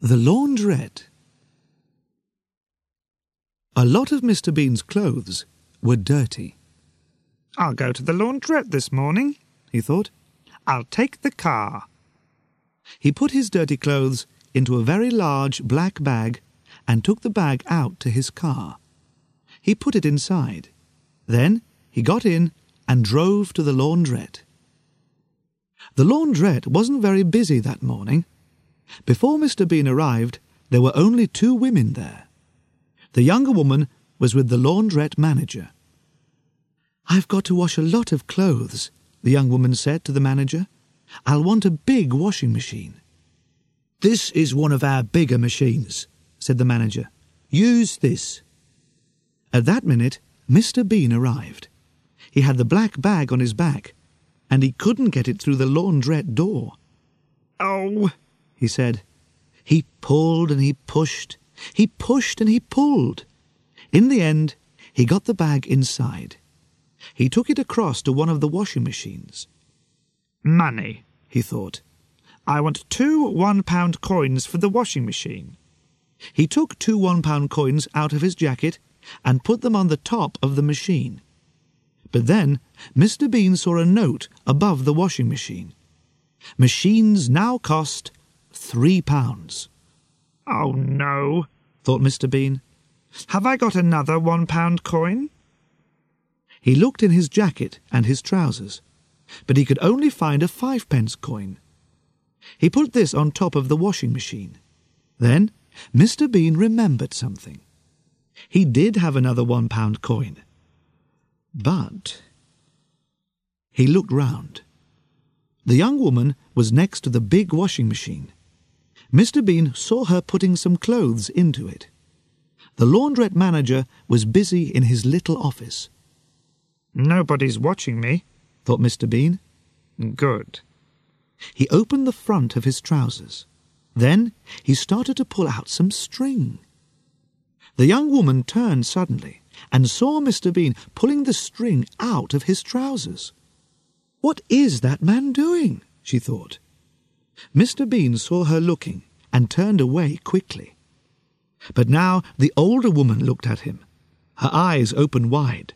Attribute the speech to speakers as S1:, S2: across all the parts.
S1: The Laundrette A lot of Mr. Bean's clothes were dirty.
S2: I'll go to the laundrette this morning, he thought. I'll take the car.
S1: He put his dirty clothes into a very large black bag and took the bag out to his car. He put it inside. Then he got in and drove to the laundrette. The laundrette wasn't very busy that morning. Before Mr. Bean arrived, there were only two women there. The younger woman was with the laundrette manager. I've got to wash a lot of clothes, the young woman said to the manager. I'll want a big washing machine. This is one of our bigger machines, said the manager. Use this. At that minute, Mr. Bean arrived. He had the black bag on his back, and he couldn't get it through the laundrette door.
S2: Oh,
S1: he said. He pulled and he pushed. He pushed and he pulled. In the end, he got the bag inside. He took it across to one of the washing machines.
S2: Money, he thought. I want two one pound coins for the washing machine.
S1: He took two one pound coins out of his jacket and put them on the top of the machine. But then Mr. Bean saw a note above the washing machine. Machines now cost three pounds.
S2: Oh no,
S1: thought Mr. Bean.
S2: Have I got another one pound coin?
S1: He looked in his jacket and his trousers, but he could only find a fivepence coin. He put this on top of the washing machine. Then Mr. Bean remembered something. He did have another one pound coin. But he looked round. The young woman was next to the big washing machine. Mr. Bean saw her putting some clothes into it. The laundrette manager was busy in his little office.
S2: Nobody's watching me,
S1: thought Mr. Bean.
S2: Good.
S1: He opened the front of his trousers. Then he started to pull out some string. The young woman turned suddenly and saw Mr. Bean pulling the string out of his trousers. What is that man doing? she thought. Mr. Bean saw her looking and turned away quickly. But now the older woman looked at him, her eyes open wide.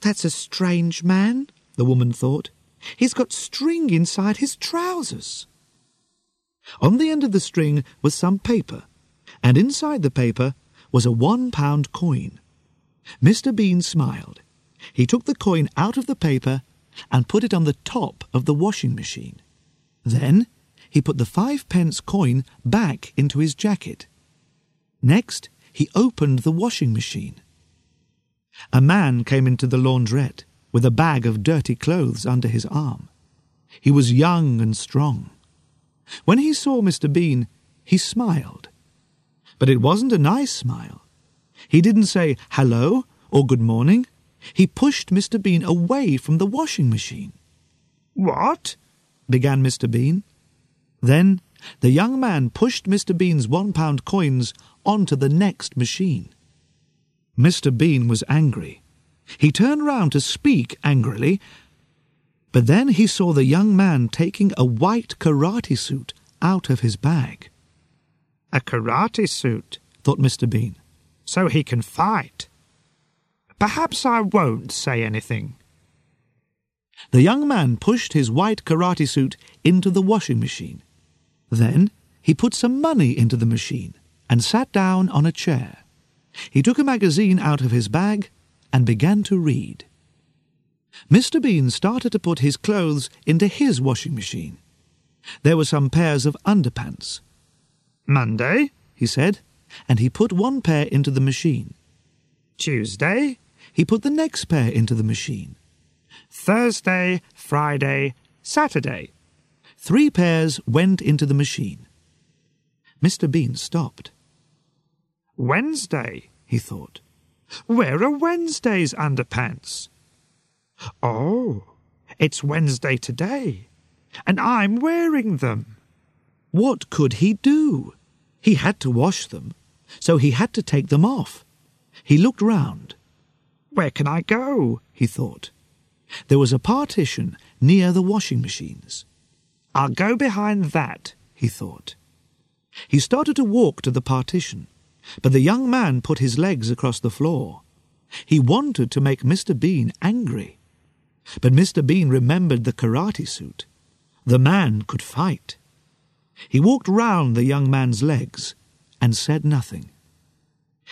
S1: That's a strange man, the woman thought. He's got string inside his trousers. On the end of the string was some paper, and inside the paper was a one pound coin. Mr. Bean smiled. He took the coin out of the paper and put it on the top of the washing machine. Then he put the five pence coin back into his jacket. Next, he opened the washing machine. A man came into the laundrette with a bag of dirty clothes under his arm. He was young and strong. When he saw Mr. Bean, he smiled. But it wasn't a nice smile. He didn't say hello or good morning. He pushed Mr. Bean away from the washing machine.
S2: What?
S1: Began Mr. Bean. Then the young man pushed Mr. Bean's one pound coins onto the next machine. Mr. Bean was angry. He turned round to speak angrily, but then he saw the young man taking a white karate suit out of his bag.
S2: A karate suit,
S1: thought Mr. Bean.
S2: So he can fight. Perhaps I won't say anything.
S1: The young man pushed his white karate suit into the washing machine. Then he put some money into the machine and sat down on a chair. He took a magazine out of his bag and began to read. Mr. Bean started to put his clothes into his washing machine. There were some pairs of underpants.
S2: Monday,
S1: he said, and he put one pair into the machine.
S2: Tuesday,
S1: he put the next pair into the machine.
S2: Thursday, Friday, Saturday.
S1: Three pairs went into the machine. Mr. Bean stopped.
S2: Wednesday,
S1: he thought.
S2: Where are Wednesday's underpants? Oh, it's Wednesday today, and I'm wearing them.
S1: What could he do? He had to wash them, so he had to take them off. He looked round.
S2: Where can I go? he thought.
S1: There was a partition near the washing machines.
S2: I'll go behind that, he thought.
S1: He started to walk to the partition, but the young man put his legs across the floor. He wanted to make Mr. Bean angry. But Mr. Bean remembered the karate suit. The man could fight. He walked round the young man's legs and said nothing.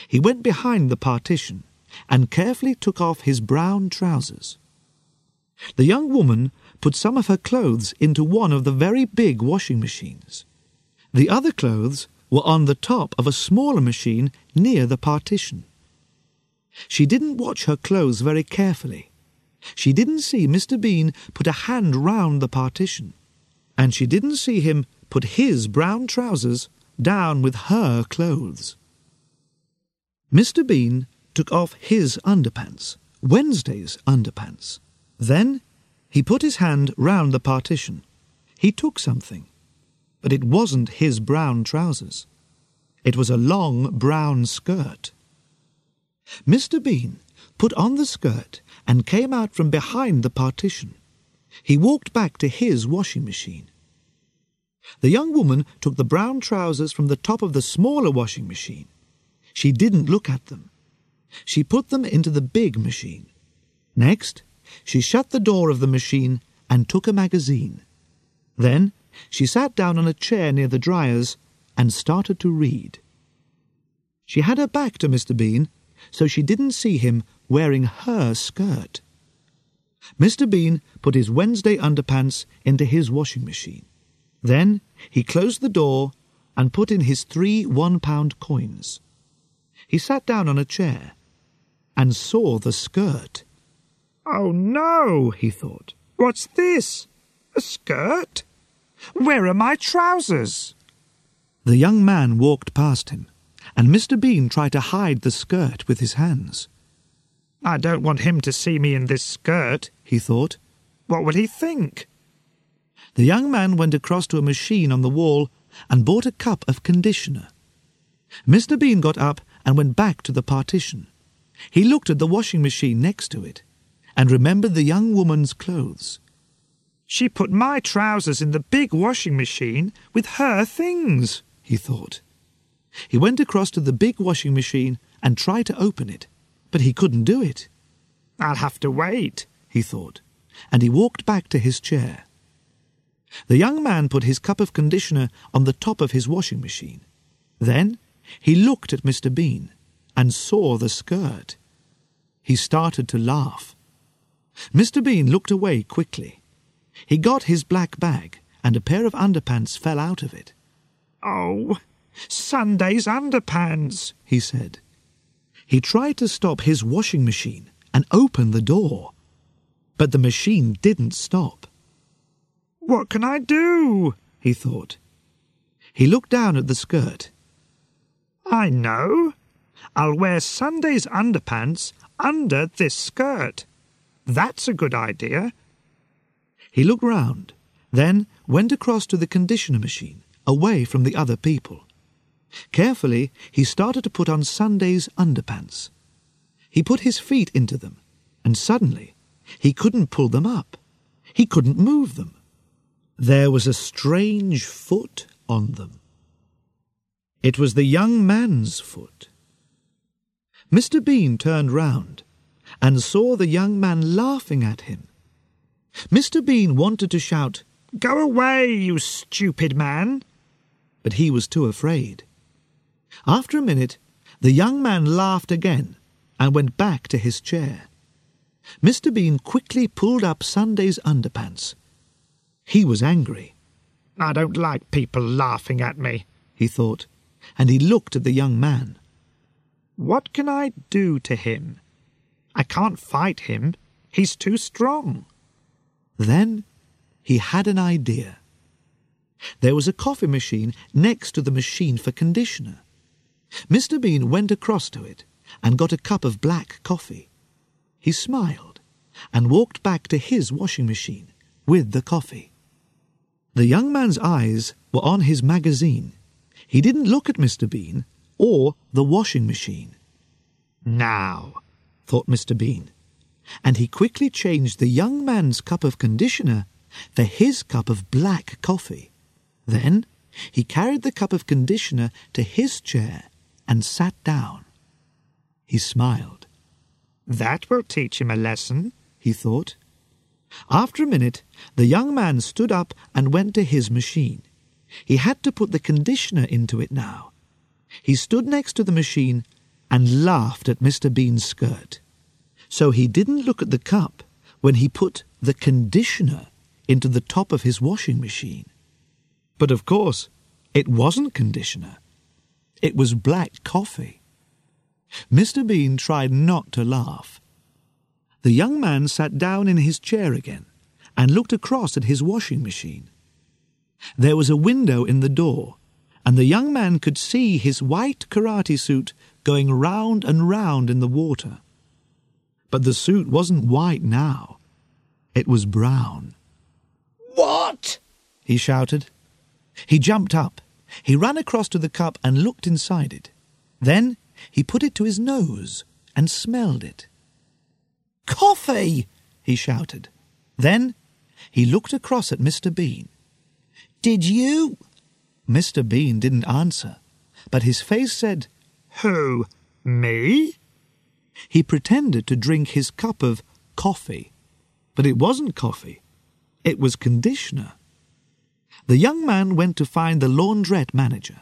S1: He went behind the partition and carefully took off his brown trousers. The young woman put some of her clothes into one of the very big washing machines. The other clothes were on the top of a smaller machine near the partition. She didn't watch her clothes very carefully. She didn't see Mr. Bean put a hand round the partition, and she didn't see him put his brown trousers down with her clothes. Mr. Bean took off his underpants, Wednesday's underpants. Then he put his hand round the partition. He took something, but it wasn't his brown trousers. It was a long brown skirt. Mr. Bean put on the skirt and came out from behind the partition. He walked back to his washing machine. The young woman took the brown trousers from the top of the smaller washing machine. She didn't look at them. She put them into the big machine. Next, she shut the door of the machine and took a magazine. Then she sat down on a chair near the dryers and started to read. She had her back to Mr. Bean, so she didn't see him wearing her skirt. Mr. Bean put his Wednesday underpants into his washing machine. Then he closed the door and put in his three one-pound coins. He sat down on a chair and saw the skirt.
S2: Oh no, he thought. What's this? A skirt? Where are my trousers?
S1: The young man walked past him, and Mr. Bean tried to hide the skirt with his hands.
S2: I don't want him to see me in this skirt, he thought. What would he think?
S1: The young man went across to a machine on the wall and bought a cup of conditioner. Mr. Bean got up and went back to the partition. He looked at the washing machine next to it and remembered the young woman's clothes.
S2: She put my trousers in the big washing machine with her things, he thought.
S1: He went across to the big washing machine and tried to open it, but he couldn't do it.
S2: I'll have to wait, he thought,
S1: and he walked back to his chair. The young man put his cup of conditioner on the top of his washing machine. Then he looked at Mr. Bean and saw the skirt. He started to laugh. Mr. Bean looked away quickly. He got his black bag, and a pair of underpants fell out of it.
S2: Oh, Sunday's underpants, he said.
S1: He tried to stop his washing machine and open the door, but the machine didn't stop.
S2: What can I do? he thought.
S1: He looked down at the skirt.
S2: I know. I'll wear Sunday's underpants under this skirt. That's a good idea.
S1: He looked round, then went across to the conditioner machine, away from the other people. Carefully, he started to put on Sunday's underpants. He put his feet into them, and suddenly he couldn't pull them up. He couldn't move them. There was a strange foot on them. It was the young man's foot. Mr. Bean turned round and saw the young man laughing at him. Mr. Bean wanted to shout,
S2: Go away, you stupid man!
S1: But he was too afraid. After a minute, the young man laughed again and went back to his chair. Mr. Bean quickly pulled up Sunday's underpants. He was angry.
S2: I don't like people laughing at me, he thought,
S1: and he looked at the young man.
S2: What can I do to him? I can't fight him. He's too strong.
S1: Then he had an idea. There was a coffee machine next to the machine for conditioner. Mr. Bean went across to it and got a cup of black coffee. He smiled and walked back to his washing machine with the coffee. The young man's eyes were on his magazine. He didn't look at Mr. Bean or the washing machine. Now, thought Mr. Bean, and he quickly changed the young man's cup of conditioner for his cup of black coffee. Then he carried the cup of conditioner to his chair and sat down. He smiled.
S2: That will teach him a lesson,
S1: he thought. After a minute, the young man stood up and went to his machine. He had to put the conditioner into it now. He stood next to the machine and laughed at Mr. Bean's skirt. So he didn't look at the cup when he put the conditioner into the top of his washing machine. But of course, it wasn't conditioner. It was black coffee. Mr. Bean tried not to laugh. The young man sat down in his chair again and looked across at his washing machine. There was a window in the door, and the young man could see his white karate suit going round and round in the water. But the suit wasn't white now. It was brown.
S3: What?
S1: he shouted. He jumped up. He ran across to the cup and looked inside it. Then he put it to his nose and smelled it.
S3: Coffee!
S1: he shouted. Then he looked across at Mr. Bean.
S3: Did you?
S1: Mr. Bean didn't answer, but his face said,
S2: Who? Me?
S1: He pretended to drink his cup of coffee, but it wasn't coffee. It was conditioner. The young man went to find the laundrette manager.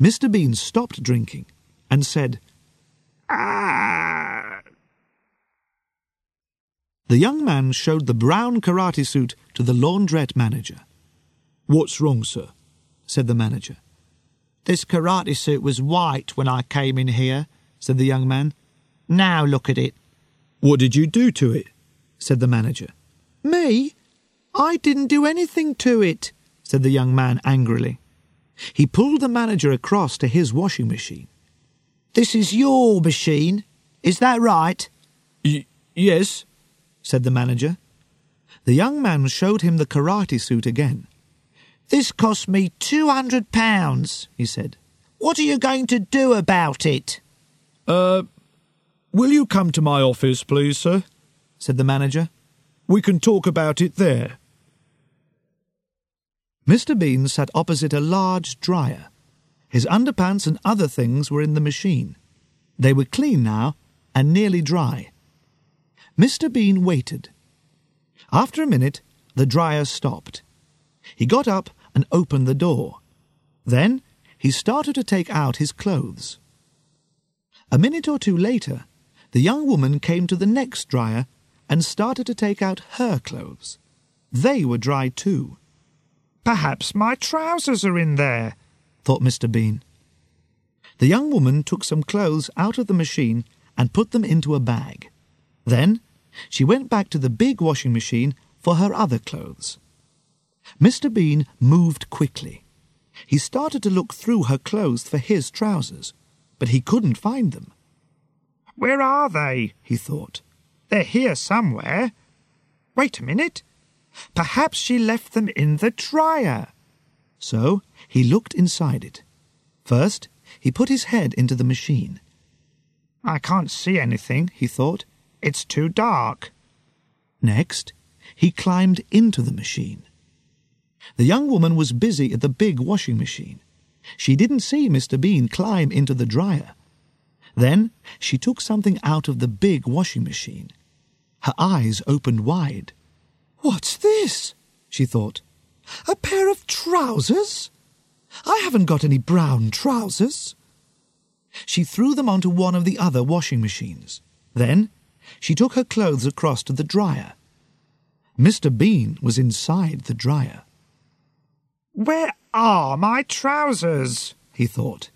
S1: Mr. Bean stopped drinking and said,
S2: Ah.
S1: The young man showed the brown karate suit to the laundrette manager. What's wrong, sir? said the manager.
S3: This karate suit was white when I came in here, said the young man. Now look at it.
S1: What did you do to it? said the manager.
S3: Me? I didn't do anything to it, said the young man angrily.
S1: He pulled the manager across to his washing machine.
S3: This is your machine, is that right?
S1: Y- yes, said the manager. The young man showed him the karate suit again.
S3: This cost me two hundred pounds, he said. What are you going to do about it?
S1: Uh, will you come to my office, please, sir? said the manager. We can talk about it there. Mr. Bean sat opposite a large dryer. His underpants and other things were in the machine. They were clean now and nearly dry. Mr. Bean waited. After a minute, the dryer stopped. He got up and opened the door. Then he started to take out his clothes. A minute or two later, the young woman came to the next dryer and started to take out her clothes. They were dry too.
S2: Perhaps my trousers are in there,
S1: thought Mr. Bean. The young woman took some clothes out of the machine and put them into a bag. Then she went back to the big washing machine for her other clothes. Mr. Bean moved quickly. He started to look through her clothes for his trousers, but he couldn't find them.
S2: Where are they?
S1: he thought.
S2: They're here somewhere. Wait a minute. Perhaps she left them in the dryer.
S1: So he looked inside it. First, he put his head into the machine.
S2: I can't see anything, he thought. It's too dark.
S1: Next, he climbed into the machine. The young woman was busy at the big washing machine. She didn't see Mr. Bean climb into the dryer. Then she took something out of the big washing machine. Her eyes opened wide. What's this? she thought. A pair of trousers? I haven't got any brown trousers. She threw them onto one of the other washing machines. Then she took her clothes across to the dryer. Mr. Bean was inside the dryer.
S2: Where are my trousers?
S1: he thought.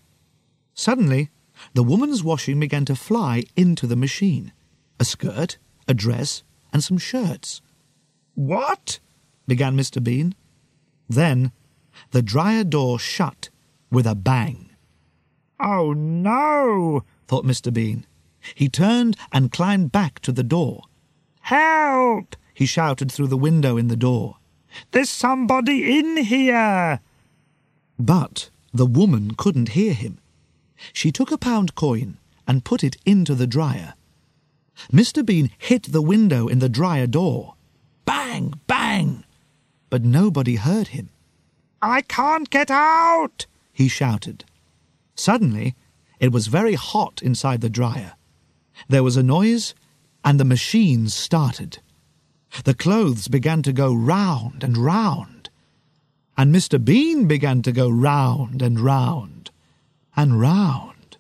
S1: Suddenly, the woman's washing began to fly into the machine. A skirt, a dress, and some shirts.
S2: What?
S1: began Mr. Bean. Then the dryer door shut with a bang.
S2: Oh no,
S1: thought Mr. Bean. He turned and climbed back to the door.
S2: Help!
S1: he shouted through the window in the door.
S2: There's somebody in here.
S1: But the woman couldn't hear him. She took a pound coin and put it into the dryer. Mr. Bean hit the window in the dryer door. Bang! Bang! But nobody heard him.
S2: I can't get out!
S1: he shouted. Suddenly, it was very hot inside the dryer. There was a noise, and the machine started. The clothes began to go round and round, and Mr. Bean began to go round and round, and round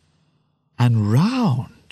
S1: and round.